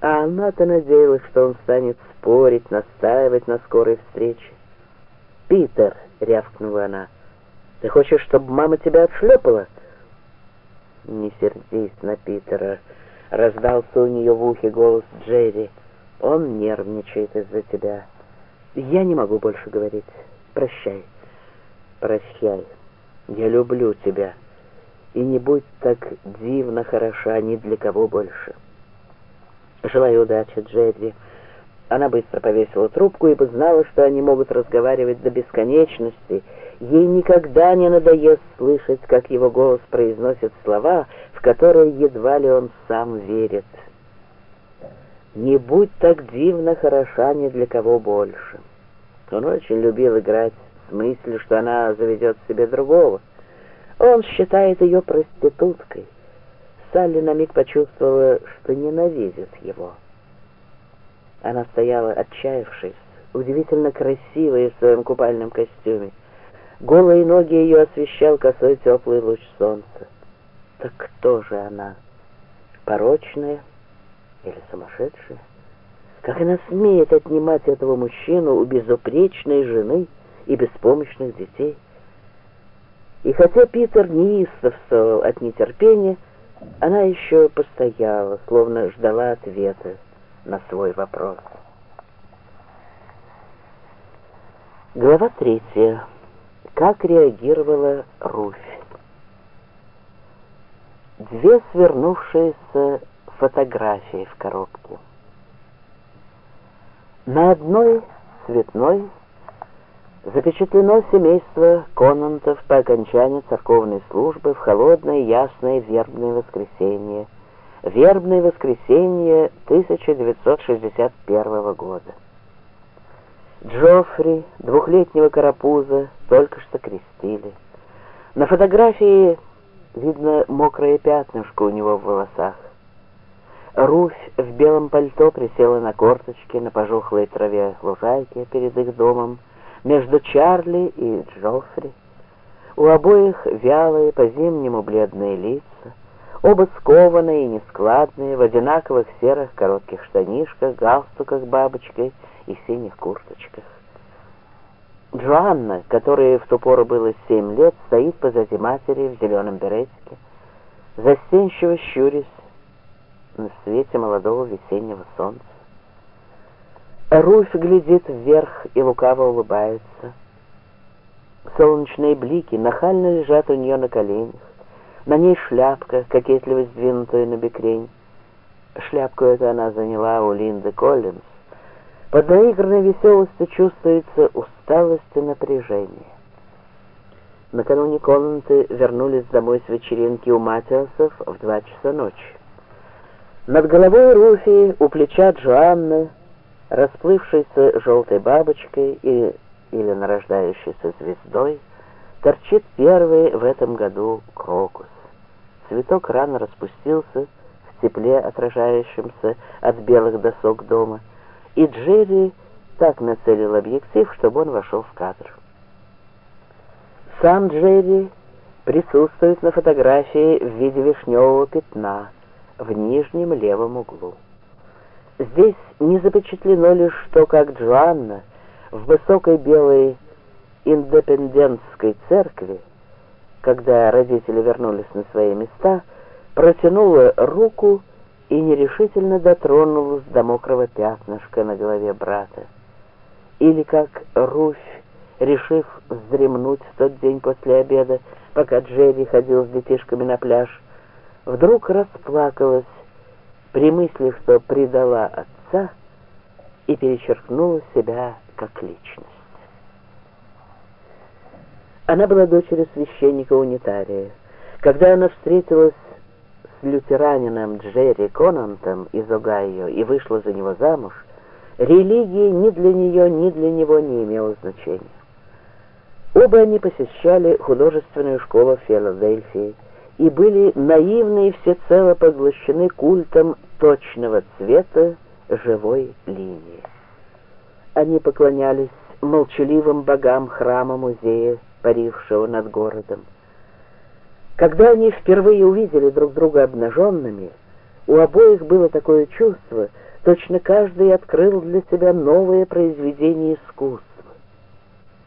А она-то надеялась, что он станет спорить, настаивать на скорой встрече. «Питер!» — рявкнула она. «Ты хочешь, чтобы мама тебя отшлепала?» «Не сердись на Питера!» — раздался у нее в ухе голос Джерри. «Он нервничает из-за тебя. Я не могу больше говорить. Прощай. Прощай. Я люблю тебя. И не будь так дивно хороша ни для кого больше». «Желаю удачи, Джерри». Она быстро повесила трубку, ибо знала, что они могут разговаривать до бесконечности. Ей никогда не надоест слышать, как его голос произносит слова, в которые едва ли он сам верит. «Не будь так дивно хороша ни для кого больше». Он очень любил играть с мыслью, что она заведет себе другого. Он считает ее проституткой. Салли на миг почувствовала, что ненавидит его. Она стояла, отчаявшись, удивительно красивая в своем купальном костюме. Голые ноги ее освещал косой теплый луч солнца. Так кто же она? Порочная или сумасшедшая? Как она смеет отнимать этого мужчину у безупречной жены и беспомощных детей? И хотя Питер неистовствовал от нетерпения, она еще постояла, словно ждала ответа на свой вопрос. Глава третья. Как реагировала Руфь? Две свернувшиеся фотографии в коробке. На одной цветной запечатлено семейство Конантов по окончании церковной службы в холодное ясное вербное воскресенье, вербное воскресенье 1961 года. Джоффри, двухлетнего карапуза, только что крестили. На фотографии видно мокрое пятнышко у него в волосах. Руфь в белом пальто присела на корточки на пожухлой траве лужайки перед их домом, между Чарли и Джоффри. У обоих вялые, по-зимнему бледные лица, оба скованные и нескладные, в одинаковых серых коротких штанишках, галстуках бабочкой и синих курточках. Джоанна, которой в ту пору было семь лет, стоит позади матери в зеленом беретике, застенчиво щурясь на свете молодого весеннего солнца. Руфь глядит вверх и лукаво улыбается. Солнечные блики нахально лежат у нее на коленях. На ней шляпка, кокетливо сдвинутая на бекрень. Шляпку эту она заняла у Линды Коллинз. Под наигранной веселостью чувствуется усталость и напряжение. Накануне Коллинты вернулись домой с вечеринки у Матиасов в два часа ночи. Над головой Руфи, у плеча Джоанны, расплывшейся желтой бабочкой и, или нарождающейся звездой, торчит первый в этом году крокус. Цветок рано распустился в тепле, отражающемся от белых досок дома, и Джерри так нацелил объектив, чтобы он вошел в кадр. Сам Джерри присутствует на фотографии в виде вишневого пятна в нижнем левом углу. Здесь не запечатлено лишь что, как Джоанна в высокой белой индепендентской церкви, когда родители вернулись на свои места, протянула руку и нерешительно дотронулась до мокрого пятнышка на голове брата. Или как Руфь, решив вздремнуть в тот день после обеда, пока Джерри ходил с детишками на пляж, вдруг расплакалась при мысли, что предала отца и перечеркнула себя как личность. Она была дочерью священника-унитария. Когда она встретилась с лютеранином Джерри Конантом из Огайо и вышла за него замуж, религия ни для нее, ни для него не имела значения. Оба они посещали художественную школу в Филадельфии, и были наивны и всецело поглощены культом точного цвета живой линии. Они поклонялись молчаливым богам храма музея, парившего над городом. Когда они впервые увидели друг друга обнаженными, у обоих было такое чувство, Точно каждый открыл для себя новое произведение искусства.